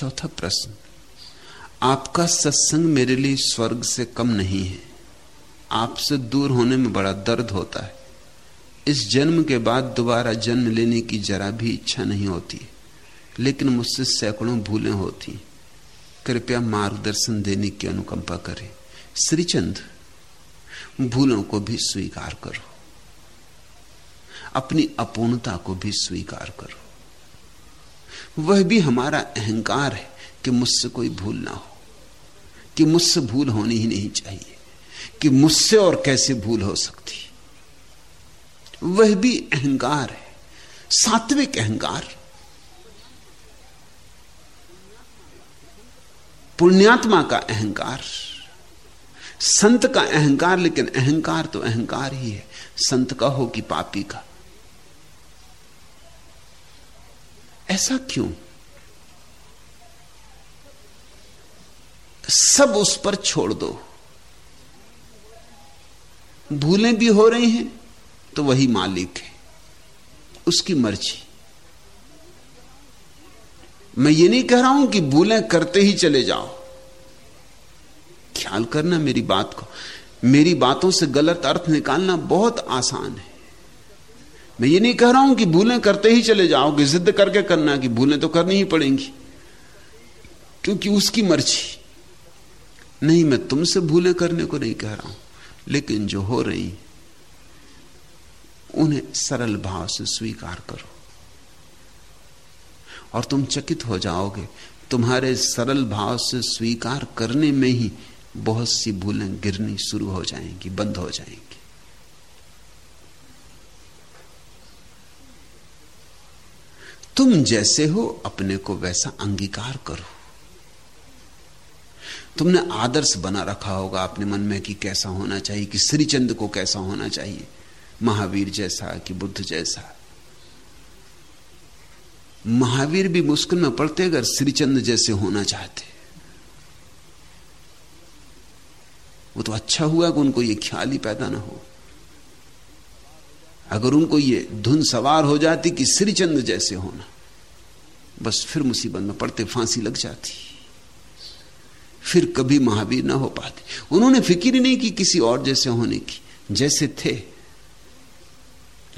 चौथा प्रश्न, आपका सत्संग मेरे लिए स्वर्ग से कम नहीं है। आपसे दूर होने में बड़ा दर्द होता है। इस जन्म के बाद दोबारा जन्म लेने की जरा भी इच्छा नहीं होती, लेकिन मुझसे सैकड़ों भूलें होती। कृपया मार्गदर्शन देने की अनुकंपा करें। श्रीचंद, भूलों को भी स्वीकार करो। अपनी अपूर्णता को भी स्वीकार करो। वह भी हमारा अहंकार है कि मुझसे कोई भूल ना हो, कि मुझसे भूल होनी ही नहीं चाहिए, कि मुझसे और कैसे भूल हो सकती। वह भी अहंकार है, सात्विक अहंकार। पुण्यात्मा का अहंकार, संत का अहंकार, लेकिन अहंकार तो अहंकार ही है। संत का हो कि पापी का। ऐसा क्यों? सब उस पर छोड़ दो। भूलें भी हो रही हैं तो वही मालिक है। उसकी मर्ज़ी। मैं ये नहीं कह रहा हूँ कि भूलें करते ही चले जाओ। ख्याल करना मेरी बात को। मेरी बातों से गलत अर्थ निकालना बहुत आसान है। मैं ये नहीं कह रहा हूँ कि भूलें करते ही चले जाओगे, जिद करके करना कि भूलें तो करनी ही पड़ेंगी। क्योंकि उसकी मर्ज़ी। नहीं, मैं तुमसे भूलें करने को नहीं कह रहा हूँ, लेकिन जो हो रही, उन्हें सरल भाव से स्वीकार करो। और तुम चकित हो जाओगे, तुम्हारे सरल भाव से स्वीकार करने में ही बहुत सी भूलें गिरनी शुरू हो जाएँगी, बंद हो जाएँगी। तुम जैसे हो, अपने को वैसा अंगीकार करो। तुमने आदर्श बना रखा होगा अपने मन में कि कैसा होना चाहिए, कि श्रीचंद को कैसा होना चाहिए, महावीर जैसा कि बुद्ध जैसा। महावीर भी मुश्किल में पड़ते अगर श्रीचंद जैसे होना चाहते। वो तो अच्छा हुआ कि उनको ये ख्याल ही पैदा ना हो। अगर उनको ये धुन सवार हो जाती कि श्रीचंद जैसे होना, बस फिर मुसीबत में पड़ते, फांसी लग जाती। फिर कभी महावीर ना हो पाते। उन्होंने फ़िक्र ही नहीं की किसी और जैसे होने की। जैसे थे,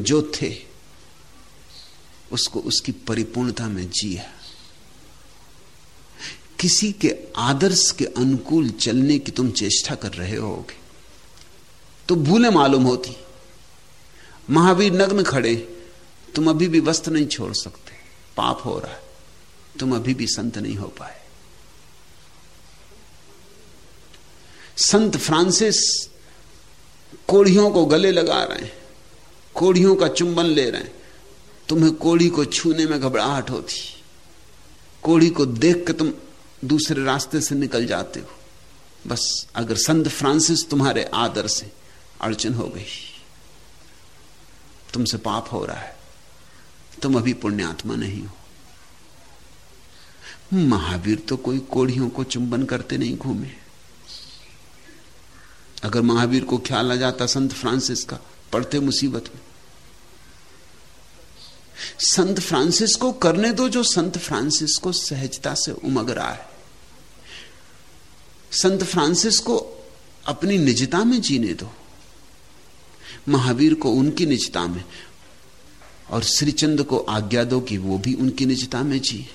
जो थे, उसको उसकी परिपूर्णता में जिया। किसी के आदर्श के अनुकूल चलने की तुम चेष्टा कर रहे होगे तो भूले मालूम होती। महावीर नग्न खड़े, तुम अभी भी वस्त्र नहीं छोड़ सकते। पाप हो रहा है, तुम अभी भी संत नहीं हो पाए। संत फ्रांसिस कोढ़ियों को गले लगा रहे हैं, कोढ़ियों का चुंबन ले रहे हैं। तुम्हें कोढ़ी को छूने में घबराहट होती, कोढ़ी को देख के तुम दूसरे रास्ते से निकल जाते हो। बस अगर संत फ्रांसिस तुम्हारे आदर से अड़चन हो गई। तुमसे पाप हो रहा है। तुम अभी पुण्यात्मा नहीं हो। महावीर तो कोई कोढ़ियों को चुंबन करते नहीं घूमे। अगर महावीर को ख्याल आ जाता संत फ्रांसिस का पड़ते मुसीबत में। संत फ्रांसिस को करने दो जो संत फ्रांसिस को सहजता से उमग रहा है। संत फ्रांसिस को अपनी निजता में जीने दो। महावीर को उनकी निजता में और श्रीचंद को आज्ञा दो कि वो भी उनकी निजता में जी।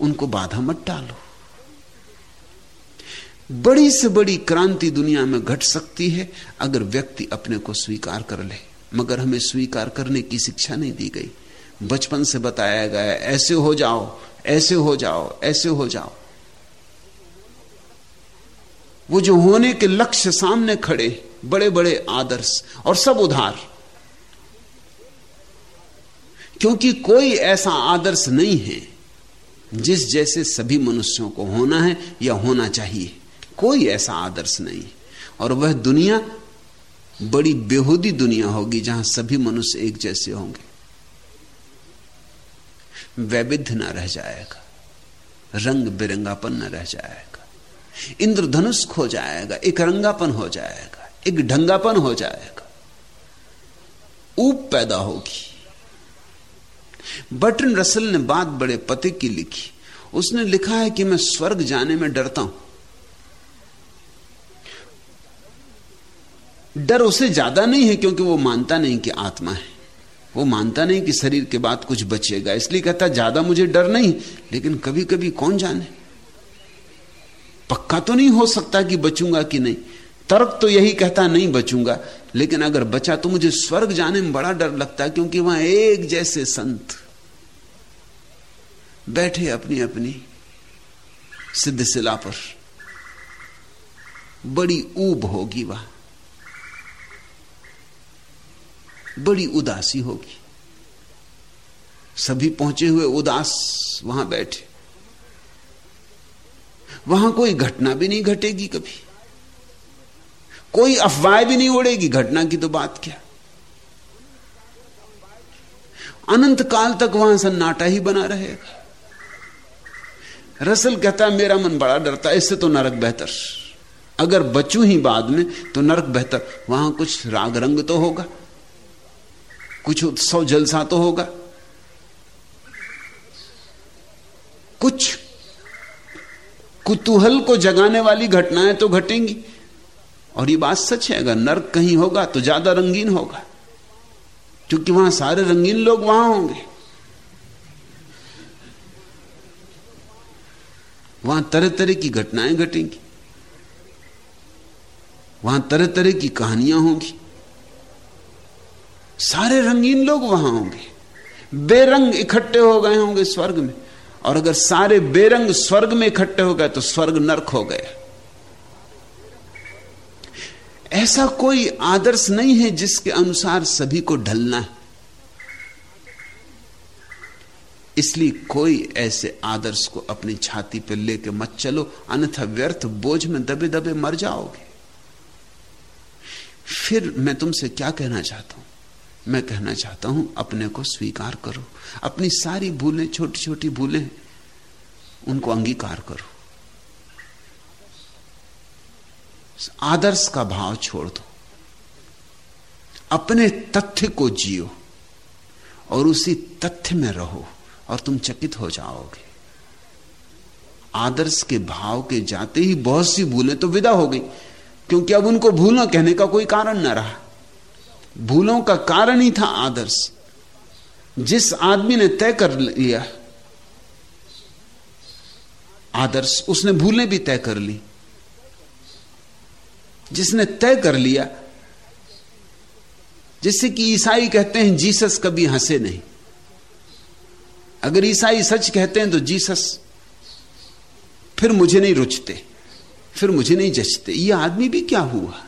उनको बाधा मत डालो। बड़ी से बड़ी क्रांति दुनिया में घट सकती है अगर व्यक्ति अपने को स्वीकार कर ले। मगर हमें स्वीकार करने की शिक्षा नहीं दी गई। बचपन से बताया गया, ऐसे हो जाओ, ऐसे हो जाओ, ऐसे हो जाओ। वो जो होने के लक्ष्य सामने खड़े बड़े बड़े आदर्श और सब उधार। क्योंकि कोई ऐसा आदर्श नहीं है जिस जैसे सभी मनुष्यों को होना है या होना चाहिए। कोई ऐसा आदर्श नहीं। और वह दुनिया बड़ी बेहूदी दुनिया होगी जहाँ सभी मनुष्य एक जैसे होंगे। वैविध्य न रह जाएगा। रंग बिरंगापन न रह जाएगा। इंद्रधनुष खो जाएगा एक रंगापन हो जाएगा। एक ढंगापन हो जाएगा। ऊप पैदा होगी। बटन रसल ने बात बड़े पते की लिखी। उसने लिखा है कि मैं स्वर्ग जाने में डरता हूँ। डर उसे ज़्यादा नहीं है क्योंकि वो मानता नहीं कि आत्मा है। वो मानता नहीं कि शरीर के बाद कुछ बचेगा। इसलिए कहता, ज़्यादा मुझे डर नहीं, लेकिन कभी कभी कौन जाने? पक्का तो नहीं हो सकता कि बचूँगा कि नहीं। तर्क तो यही कहता, नहीं बचूँगा। लेकिन अगर बचा तो मुझे स्वर्ग जाने में बड़ा डर लगता है, क्योंकि वहाँ एक जैसे संत बैठे अपनी अपनी सिद्ध शिला पर। बड़ी ऊब होगी वहाँ। बड़ी उदासी होगी। सभी पहुँचे हुए उदास वहाँ बैठे। वहाँ कोई घटना भी नहीं घटेगी कभी। कोई अफवाह भी नहीं उड़ेगी, घटना की तो बात क्या? अनंत काल तक वहाँ सन्नाटा ही बना रहेगा। रसल कहता मेरा मन बड़ा डरता है, इससे तो नरक बेहतर। अगर बचू ही बाद में तो नरक बेहतर। वहाँ कुछ राग रंग तो होगा, कुछ उत्सव जलसा तो होगा। कुछ कुतूहल को जगाने वाली घटनाएँ तो घटेंगी। और ये बात सच है, अगर नर्क कहीं होगा तो ज़्यादा रंगीन होगा, क्योंकि वहाँ सारे रंगीन लोग वहाँ होंगे। वहाँ तरह तरह की घटनाएँ घटेंगी, वहाँ तरह तरह की कहानियाँ होंगी। सारे रंगीन लोग वहाँ होंगे, बेरंग इकट्ठे हो गए होंगे स्वर्ग में, और अगर सारे बेरंग स्वर्ग में इकट्ठे हो गए तो स्वर्ग नरक हो गया। ऐसा कोई आदर्श नहीं है जिसके अनुसार सभी को ढलना है। इसलिए कोई ऐसे आदर्श को अपनी छाती पर लेके मत चलो, अन्यथा व्यर्थ बोझ में दबे दबे मर जाओगे। फिर मैं तुमसे क्या कहना चाहता हूँ? मैं कहना चाहता हूँ, अपने को स्वीकार करो। अपनी सारी भूलें छोटी छोटी भूलें, उनको अंगीकार करो। आदर्श का भाव छोड़ दो। अपने तथ्य को जियो और उसी तथ्य में रहो और तुम चकित हो जाओगे। आदर्श के भाव के जाते ही बहुत सी भूलें तो विदा हो गई, क्योंकि अब उनको भूलना कहने का कोई कारण न रहा। भूलों का कारण ही था आदर्श। जिस आदमी ने तय कर लिया, आदर्श उसने भूलें भी तय कर ली। जिसने तय कर लिया। जिससे कि ईसाई कहते हैं, जीसस कभी हंसे नहीं। अगर ईसाई सच कहते हैं तो जीसस, फिर मुझे नहीं रुचते, फिर मुझे नहीं जचते। ये आदमी भी क्या हुआ?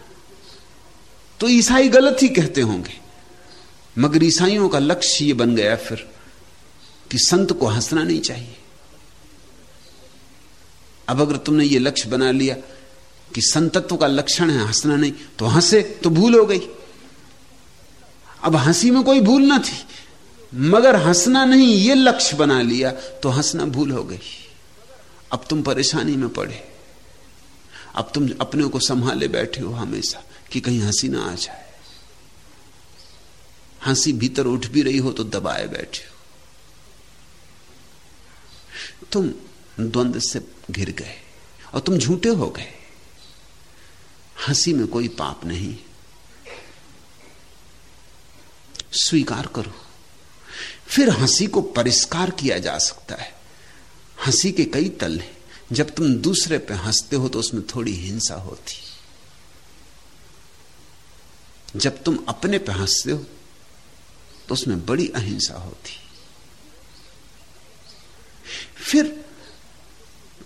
तो ईसाई गलत ही कहते होंगे। मगर ईसाइयों का लक्ष्य ये बन गया फिर, कि संत को हंसना नहीं चाहिए। अब अगर तुमने ये लक्ष्य बना लिया कि संतत्व का लक्षण है, हंसना नहीं। तो हंसे तो भूल हो गई। अब हँसी में कोई भूल ना थी। मगर हंसना नहीं, ये लक्ष्य बना लिया तो हंसना भूल हो गई। अब तुम परेशानी में पड़े। अब तुम अपने को संभाले बैठे हो हमेशा, कि कहीं हँसी ना आ जाए। हँसी भीतर उठ भी रही हो तो दबाए बैठे हो। तुम द्वंद्व से घिर गए, और तुम झूठे हो गए। हँसी में कोई पाप नहीं। स्वीकार करो। फिर हँसी को परिष्कार किया जा सकता है। हँसी के कई तल हैं। जब तुम दूसरे पे हँसते हो तो उसमें थोड़ी हिंसा होती। जब तुम अपने पे हँसते हो तो उसमें बड़ी अहिंसा होती। फिर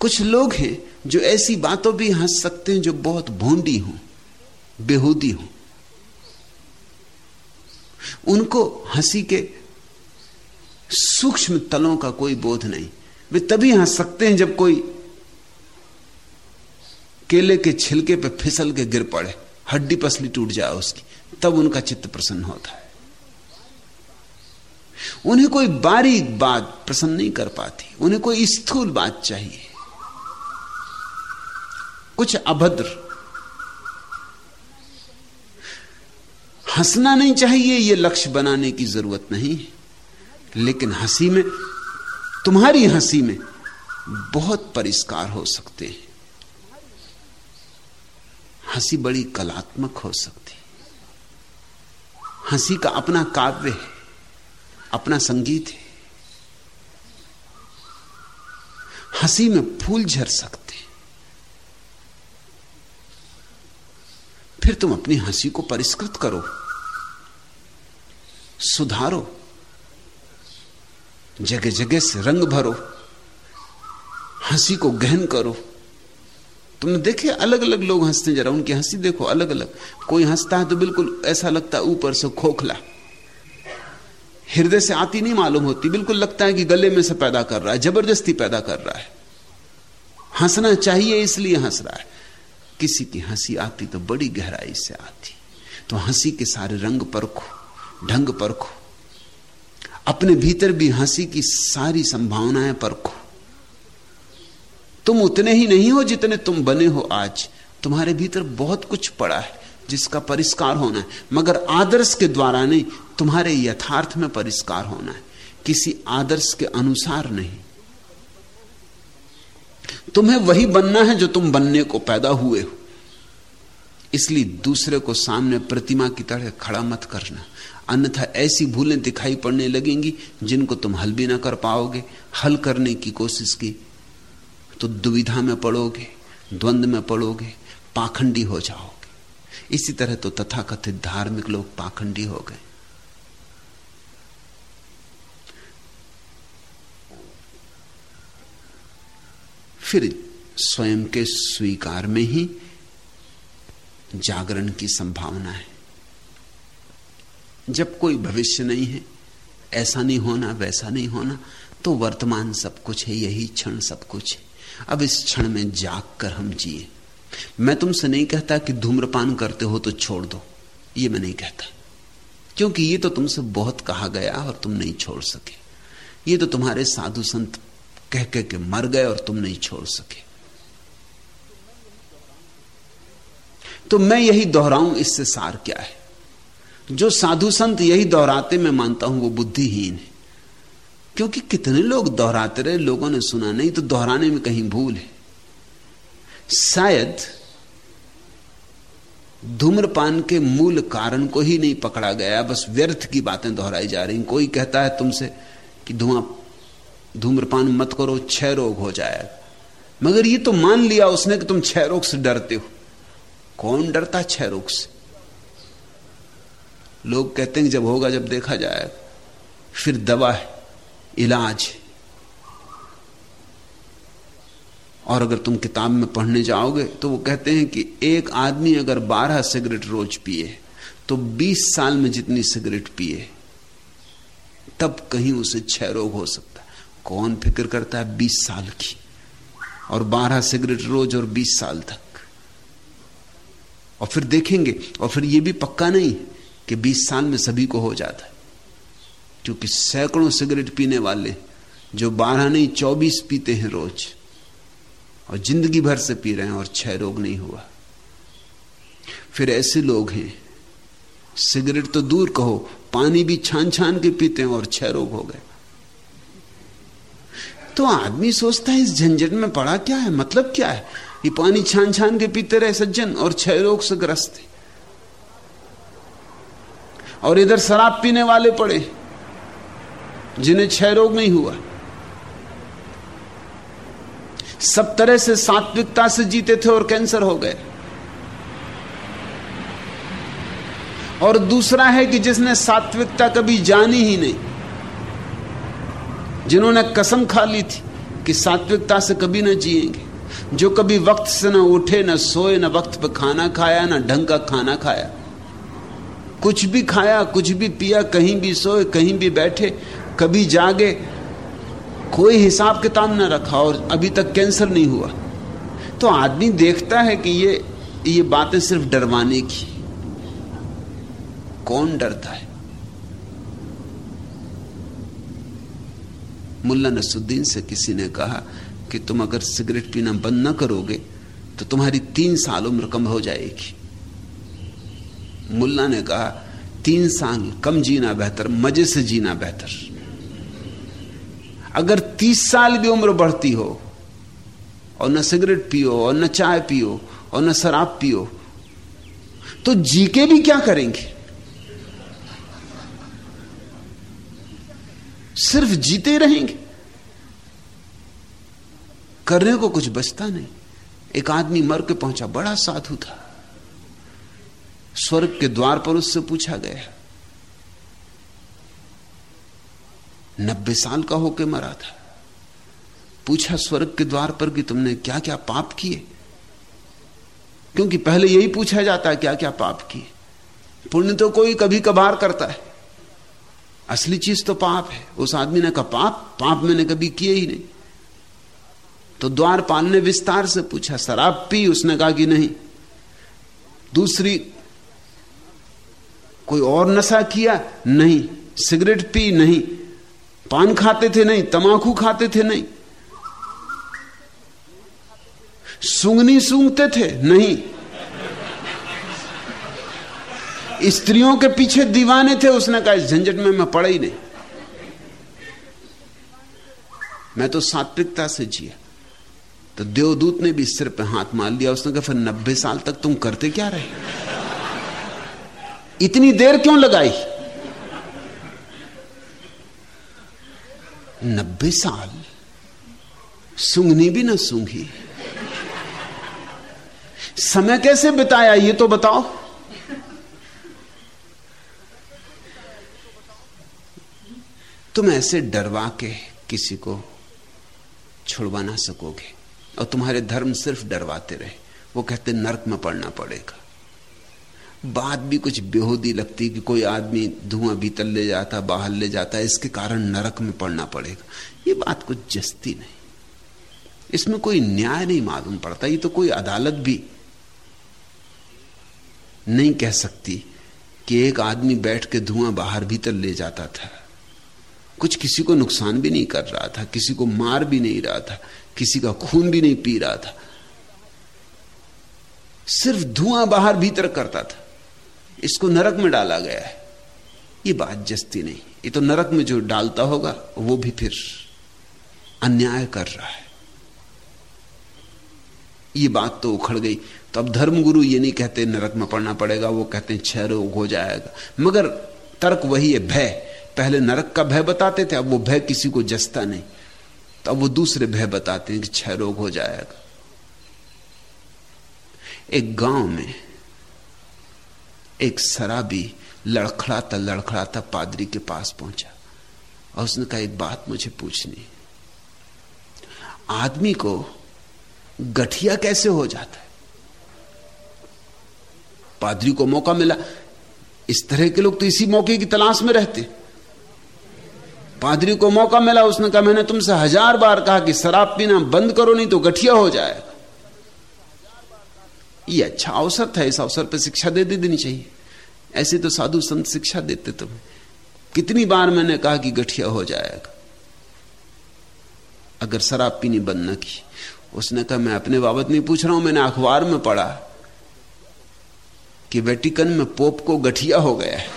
कुछ लोग हैं जो ऐसी बातों भी हंस सकते हैं जो बहुत भोंडी हो, बेहूदी हो। उनको हँसी के सूक्ष्म तलों का कोई बोध नहीं। वे तभी हंस सकते हैं जब कोई केले के छिलके पर फिसल के गिर पड़े, हड्डी पसली टूट जाए उसकी, तब उनका चित्त प्रसन्न होता है। उन्हें कोई बारीक बात प्रसन्न नहीं कर पाती, उन्हें कोई स्थूल बात चाहिए। कुछ अभद्र। हंसना नहीं चाहिए यह लक्ष्य बनाने की ज़रूरत नहीं। लेकिन हँसी में, तुम्हारी हँसी में बहुत परिष्कार हो सकते हैं। हँसी बड़ी कलात्मक हो सकती। है हँसी का अपना काव्य है, अपना संगीत है। हँसी में फूल झर सकते। फिर तुम अपनी हँसी को परिष्कृत करो। सुधारो। जगह जगह से रंग भरो। हँसी को गहन करो। तुमने देखे अलग अलग लोग हँसते हैं जरा, उनकी हँसी देखो अलग अलग कोई हंसता है तो बिल्कुल ऐसा लगता है, ऊपर से खोखला। हृदय से आती नहीं मालूम होती, बिल्कुल लगता है कि गले में से पैदा कर रहा है, ज़बरदस्ती पैदा कर रहा है। हंसना चाहिए, इसलिए हंस रहा है। किसी की हँसी आती तो बड़ी गहराई से आती। तो हँसी के सारे रंग परखो, ढंग परखो। अपने भीतर भी हँसी की सारी संभावनाएँ परखो। तुम उतने ही नहीं हो जितने तुम बने हो आज। तुम्हारे भीतर बहुत कुछ पड़ा है जिसका परिष्कार होना है। मगर आदर्श के द्वारा नहीं, तुम्हारे यथार्थ में परिष्कार होना है। किसी आदर्श के अनुसार नहीं। तुम्हें वही बनना है जो तुम बनने को पैदा हुए हो। इसलिए दूसरे को सामने प्रतिमा की तरह खड़ा मत करना। अन्यथा ऐसी भूलें दिखाई पड़ने लगेंगी जिनको तुम हल भी ना कर पाओगे। हल करने की कोशिश की तो दुविधा में पड़ोगे, द्वंद में पड़ोगे, पाखंडी हो जाओगे। इसी तरह तो तथाकथित धार्मिक लोग पाखंडी हो गए। फिर स्वयं के स्वीकार में ही जागरण की संभावना है। जब कोई भविष्य नहीं है, ऐसा नहीं होना, वैसा नहीं होना तो वर्तमान सब कुछ है, यही क्षण सब कुछ है। अब इस क्षण में जाग कर हम जिए। मैं तुमसे नहीं कहता कि धूम्रपान करते हो तो छोड़ दो, ये मैं नहीं कहता। क्योंकि ये तो तुमसे बहुत कहा गया और तुम नहीं छोड़ सके। ये तो तुम्हारे साधु संत कह कह के मर गए और तुम नहीं छोड़ सके। तो मैं यही दोहराऊं, इससे सार क्या है? जो साधु संत यही दोहराते, मैं मानता हूँ वो बुद्धिहीन है। क्योंकि कितने लोग दोहराते रहे, लोगों ने सुना नहीं तो दोहराने में कहीं भूल है। शायद धूम्रपान के मूल कारण को ही नहीं पकड़ा गया, बस व्यर्थ की बातें दोहराई जा रही कोई कहता है तुमसे कि धुआँ धूम्रपान मत करो क्षय रोग हो जाएगा मगर ये तो मान लिया उसने कि तुम क्षय रोग से डरते हो। कौन डरता क्षय रोग से? लोग कहते हैं जब होगा, जब देखा जाएगा फिर दवा है, इलाज है। और अगर तुम किताब में पढ़ने जाओगे तो वो कहते हैं कि एक आदमी अगर 12 सिगरेट रोज पिए तो 20 साल में जितनी सिगरेट पिए, तब कहीं उसे क्षय रोग हो सकता कौन फ़िक्र करता है 20 साल की? और 12 सिगरेट रोज और 20 साल तक। और फिर देखेंगे, और फिर यह भी पक्का नहीं कि 20 साल में सभी को हो जाता है। क्योंकि सैकड़ों सिगरेट पीने वाले जो 12 नहीं 24 पीते हैं रोज, और ज़िंदगी भर से पी रहे हैं और क्षय रोग नहीं हुआ। फिर ऐसे लोग हैं, सिगरेट तो दूर कहो, पानी भी छान छान के पीते हैं और क्षय रोग हो गए। तो आदमी सोचता है, इस झंझट में पड़ा क्या है? मतलब क्या है? ये पानी छान छान के पीते रहे सज्जन, और क्षय रोग से ग्रस्त और इधर शराब पीने वाले पड़े, जिन्हें क्षय रोग नहीं हुआ। सब तरह से सात्विकता से जीते थे और कैंसर हो गए। और दूसरा है कि जिसने सात्विकता कभी जानी ही नहीं जिन्होंने कसम खा ली थी कि सात्विकता से कभी ना जिएँगे। जो कभी वक्त से ना उठे, ना सोए, ना वक्त पर खाना खाया, ना ढंग का खाना खाया। कुछ भी खाया, कुछ भी पिया, कहीं भी सोए, कहीं भी बैठे, कभी जागे, कोई हिसाब किताब ना रखा और अभी तक कैंसर नहीं हुआ। तो आदमी देखता है कि ये ये बातें सिर्फ़ डरवाने की। कौन डरता है? मुल्ला नसुद्दीन से किसी ने कहा कि तुम अगर सिगरेट पीना बंद ना करोगे तो तुम्हारी तीन साल उम्र कम हो जाएगी। मुल्ला ने कहा, तीन साल कम जीना बेहतर, मज़े से जीना बेहतर। अगर तीस साल भी उम्र बढ़ती हो, और न सिगरेट पियो, और न चाय पियो, और न शराब पियो तो जी के भी क्या करेंगे? सिर्फ़ जीते रहेंगे। करने को कुछ बचता नहीं। एक आदमी मर के पहुँचा, बड़ा साधु था। स्वर्ग के द्वार पर उससे पूछा गया, नब्बे साल का होके मरा था। पूछा, स्वर्ग के द्वार पर कि तुमने क्या क्या पाप किए? क्योंकि पहले यही पूछा जाता है क्या क्या पाप किए? पुण्य तो कोई कभी कभार करता है। असली चीज़ तो पाप है। उस आदमी ने कहा, पाप? पाप मैंने कभी किए ही नहीं। तो द्वारपाल ने विस्तार से पूछा, शराब पी? उसने कहा कि नहीं। दूसरी, कोई और नशा किया? नहीं। सिगरेट पी? नहीं। पान खाते थे? नहीं। तमाकू खाते थे? नहीं। सूंगनी सूंघते थे? नहीं। स्त्रियों के पीछे दीवाने थे, उसने कहा, इस झंझट में मैं पड़ा ही नहीं। मैं तो सात्विकता से जिया। तो देवदूत ने भी सिर पे हाथ मार लिया। उसने कहा, फिर नब्बे साल तक तुम करते क्या रहे? इतनी देर क्यों लगाई? नब्बे साल? सूंघनी भी ना सूंघी। समय कैसे बिताया, ये तो बताओ। तुम ऐसे डरवा के किसी को छुड़वा ना सकोगे और तुम्हारे धर्म सिर्फ़ डरवाते रहे। वो कहते, नरक में पड़ना पड़ेगा। बात भी कुछ बेहोदी लगती कि कोई आदमी धुआँ भीतर ले जाता, बाहर ले जाता, इसके कारण नरक में पड़ना पड़ेगा। ये बात कुछ जस्ती नहीं। इसमें कोई न्याय नहीं मालूम पड़ता। ये तो कोई अदालत भी नहीं कह सकती कि एक आदमी बैठ के धुआँ बाहर भीतर ले जाता था। कुछ किसी को नुकसान भी नहीं कर रहा था, किसी को मार भी नहीं रहा था, किसी का खून भी नहीं पी रहा था। सिर्फ़ धुआँ बाहर भीतर करता था। इसको नरक में डाला गया है। ये बात जस्ती नहीं। ये तो नरक में जो डालता होगा, वो भी फिर अन्याय कर रहा है। ये बात तो उखड़ गई। तो अब धर्मगुरु ये नहीं कहते नरक में पड़ना पड़ेगा, वो कहते हैं छह रोग हो जाएगा। मगर तर्क वही है, भय। पहले नरक का भय बताते थे, अब वो भय किसी को जसता नहीं। तो अब वो दूसरे भय बताते हैं कि छह रोग हो जाएगा। एक गाँव में एक शराबी लड़खड़ाता लड़खड़ाता पादरी के पास पहुँचा और उसने कहा, एक बात मुझे पूछनी आदमी को गठिया कैसे हो जाता है? पादरी को मौका मिला। इस तरह के लोग तो इसी मौके की तलाश में रहते। पादरी को मौका मिला, उसने कहा, मैंने तुमसे हज़ार बार कहा कि शराब पीना बंद करो, नहीं तो गठिया हो जाएगा। ये अच्छा अवसर था, इस अवसर पर शिक्षा दे देनी चाहिए। ऐसे तो साधु संत शिक्षा देते तुम्हें कितनी बार मैंने कहा कि गठिया हो जाएगा। अगर शराब पीनी बंद न की। उसने कहा, मैं अपने बाबत नहीं पूछ रहा हूँ, मैंने अखबार में पढ़ा कि वेटिकन में पोप को गठिया हो गया है।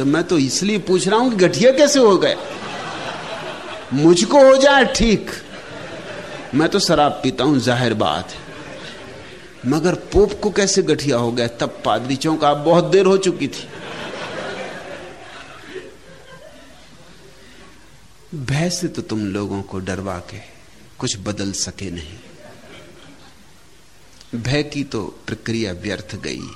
तो मैं तो इसलिए पूछ रहा हूँ कि गठिया कैसे हो गए? मुझको हो जाए ठीक। मैं तो शराब पीता हूँ, ज़ाहिर बात है। मगर पोप को कैसे गठिया हो गया? तब पादरी चौंका बहुत देर हो चुकी थी। भय से तो तुम लोगों को डरवा के कुछ बदल सके नहीं। भय की तो प्रक्रिया व्यर्थ गई।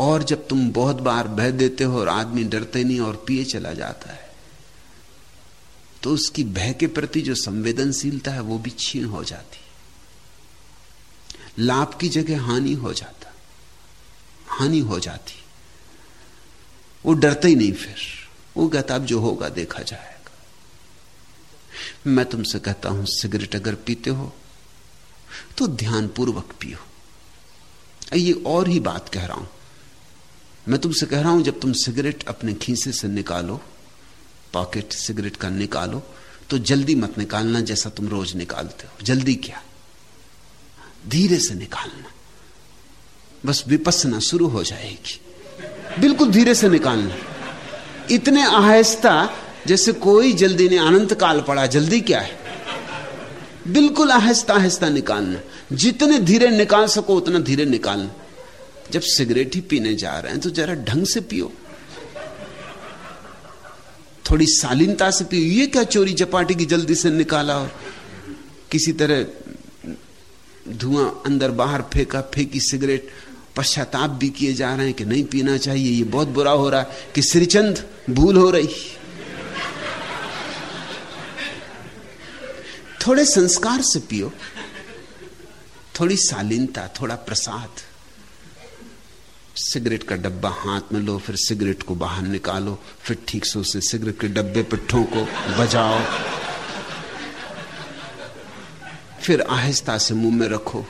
और जब तुम बहुत बार भय देते हो और आदमी डरते नहीं और पिए चला जाता है तो उसकी भय के प्रति जो संवेदनशीलता है वो भी छीन हो जाती लाभ की जगह हानि हो जाता, हानि हो जाती। वो डरते ही नहीं फिर। वो कहता, अब जो होगा देखा जाएगा। मैं तुमसे कहता हूँ, सिगरेट अगर पीते हो तो ध्यानपूर्वक पियो। ये और ही बात कह रहा हूँ। मैं तुमसे कह रहा हूँ, जब तुम सिगरेट अपने खीसे से निकालो, पॉकेट सिगरेट का निकालो तो जल्दी मत निकालना जैसा तुम रोज निकालते हो। जल्दी क्या? धीरे से निकालना। बस विपसना शुरू हो जाएगी। बिल्कुल धीरे से निकालना। इतने आहिस्ता जैसे कोई जल्दी ने अनंत काल पड़ा, जल्दी क्या है? बिल्कुल आहिस्ता आहिस्ता निकालना। जितने धीरे निकाल सको, उतना धीरे निकालना। जब सिगरेट ही पीने जा रहे हैं तो जरा ढंग से पियो। थोड़ी शालीनता से पियो। ये क्या चोरी चपाटी की जल्दी से निकाला हो किसी तरह धुआँ अंदर बाहर फेंका, फेंकी सिगरेट, पश्चाताप भी किए जा रहे हैं कि नहीं पीना चाहिए। ये बहुत बुरा हो रहा है कि श्रीचंद भूल हो रही। थोड़े संस्कार से पियो। थोड़ी शालीनता, थोड़ा प्रसाद। सिगरेट का डब्बा हाथ में लो, फिर सिगरेट को बाहर निकालो, फिर ठीक से उसे सिगरेट के डब्बे पर ठोको, बजाओ। फिर आहिस्ता से मुँह में रखो।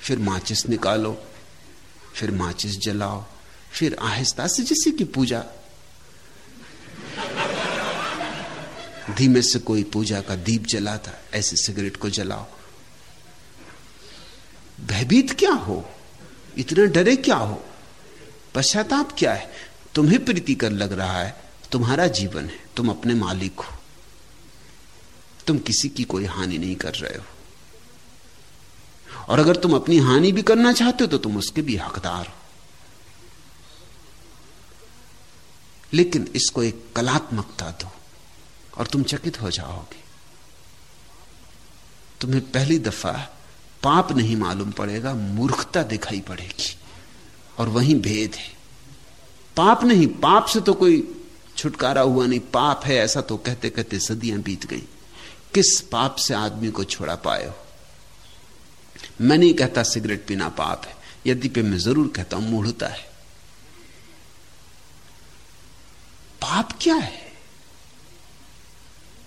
फिर माचिस निकालो, फिर माचिस जलाओ, फिर आहिस्ता से जैसे कि पूजा। धीमे से कोई पूजा का दीप जलाता, ऐसे सिगरेट को जलाओ। भयभीत क्या हो? इतना डरे क्या हो? पश्चाताप क्या है? तुम्हें प्रीति कर लग रहा है। तुम्हारा जीवन है। तुम अपने मालिक हो। तुम किसी की कोई हानि नहीं कर रहे हो। और अगर तुम अपनी हानि भी करना चाहते हो तो तुम उसके भी हकदार हो। लेकिन इसको एक कलात्मकता दो और तुम चकित हो जाओगे। तुम्हें पहली दफ़ा पाप नहीं मालूम पड़ेगा, मूर्खता दिखाई पड़ेगी। और वहीं भेद है। पाप नहीं, पाप से तो कोई छुटकारा हुआ नहीं। पाप है ऐसा तो कहते कहते सदियाँ बीत गई। किस पाप से आदमी को छोड़ा पाए हो? मैं नहीं कहता सिगरेट पीना पाप है। यद्यपि मैं ज़रूर कहता हूँ, मूढ़ता है। पाप क्या है?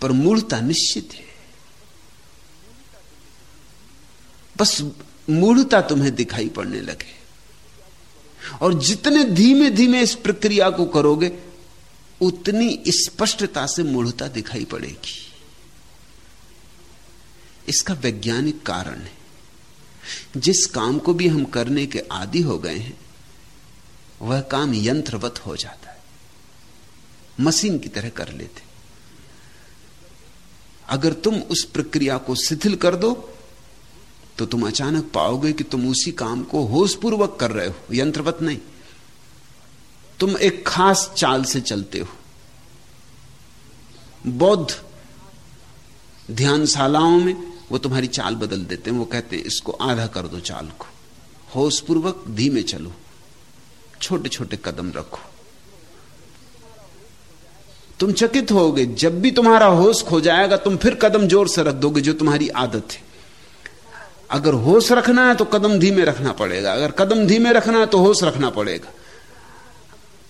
पर मूढ़ता निश्चित है। बस मूढ़ता तुम्हें दिखाई पड़ने लगे। और जितने धीमे धीमे इस प्रक्रिया को करोगे, उतनी स्पष्टता से मूढ़ता दिखाई पड़ेगी। इसका वैज्ञानिक कारण है। जिस काम को भी हम करने के आदि हो गए हैं, वह काम यंत्रवत हो जाता है। मशीन की तरह कर लेते। अगर तुम उस प्रक्रिया को शिथिल कर दो तो तुम अचानक पाओगे कि तुम उसी काम को होशपूर्वक कर रहे हो, यंत्रवत नहीं। तुम एक खास चाल से चलते हो। बौद्ध ध्यानशालाओं में वो तुम्हारी चाल बदल देते हैं, वो कहते हैं, इसको आधा कर दो चाल को। होशपूर्वक धीमे चलो। छोटे छोटे कदम रखो। तुम चकित होगे, जब भी तुम्हारा होश खो जाएगा, तुम फिर कदम ज़ोर से रख दोगे, जो तुम्हारी आदत है। अगर होश रखना है तो कदम धीमे रखना पड़ेगा। अगर कदम धीमे रखना है तो होश रखना पड़ेगा।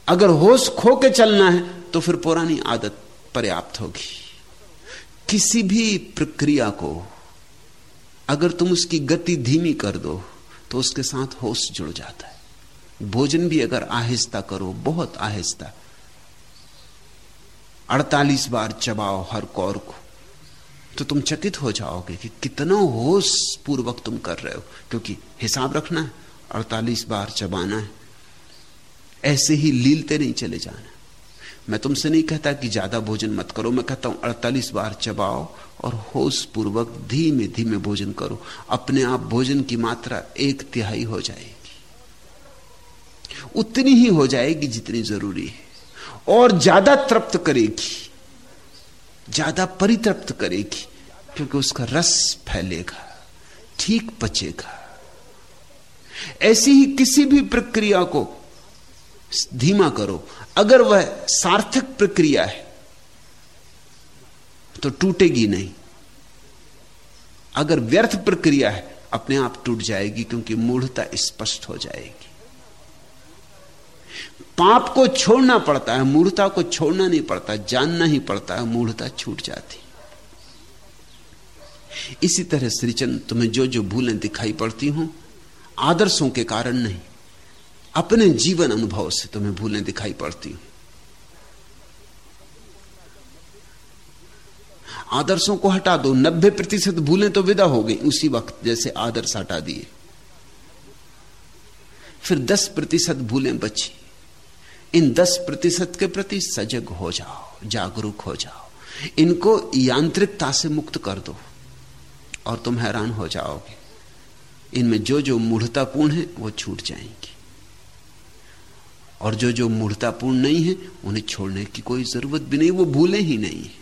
अगर होश खो के चलना है तो फिर पुरानी आदत पर्याप्त होगी। किसी भी प्रक्रिया को अगर तुम उसकी गति धीमी कर दो तो उसके साथ होश जुड़ जाता है। भोजन भी अगर आहिस्ता करो, बहुत आहिस्ता। अड़तालीस बार चबाओ हर कौर को। तो तुम चकित हो जाओगे कि कितना होश पूर्वक तुम कर रहे हो, क्योंकि हिसाब रखना है, अड़तालीस बार चबाना है। ऐसे ही लीलते नहीं चले जाना। मैं तुमसे नहीं कहता कि ज़्यादा भोजन मत करो, मैं कहता हूँ अड़तालीस बार चबाओ और होश पूर्वक धीमे धीमे भोजन करो। अपने आप भोजन की मात्रा एक तिहाई हो जाएगी। उतनी ही हो जाएगी जितनी ज़रूरी है। और ज़्यादा तृप्त करेगी। ज़्यादा परितृप्त करेगी, क्योंकि उसका रस फैलेगा, ठीक पचेगा। ऐसी ही किसी भी प्रक्रिया को धीमा करो। अगर वह सार्थक प्रक्रिया है तो टूटेगी नहीं। अगर व्यर्थ प्रक्रिया है, अपने आप टूट जाएगी, क्योंकि मूढ़ता स्पष्ट हो जाएगी। पाप को छोड़ना पड़ता है मूर्ता को छोड़ना नहीं पड़ता, जानना ही पड़ता है, मूढ़ता छूट जाती। इसी तरह श्रीचंद, तुम्हें जो जो भूलें दिखाई पड़ती हूँ, आदर्शों के कारण नहीं, अपने जीवन अनुभव से तुम्हें भूलें दिखाई पड़ती हूँ। आदर्शों को हटा दो, नब्बे प्रतिशत भूलें तो विदा हो गई, उसी वक्त जैसे आदर्श हटा दिए। फिर दस प्रतिशत भूलें बची। इन दस प्रतिशत के प्रति सजग हो जाओ, जागरूक हो जाओ। इनको यांत्रिकता से मुक्त कर दो और तुम हैरान हो जाओगे। इनमें जो जो मूढ़तापूर्ण है, वो छूट जाएँगी। और जो जो मूढ़तापूर्ण नहीं है, उन्हें छोड़ने की कोई ज़रूरत भी नहीं, वो भूले ही नहीं। है